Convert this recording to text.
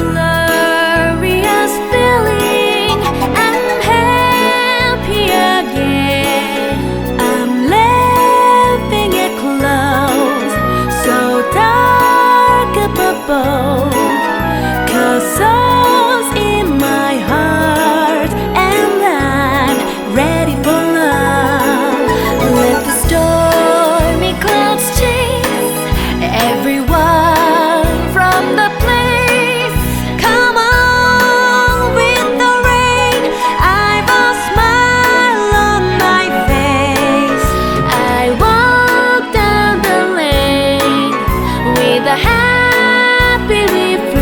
a the lane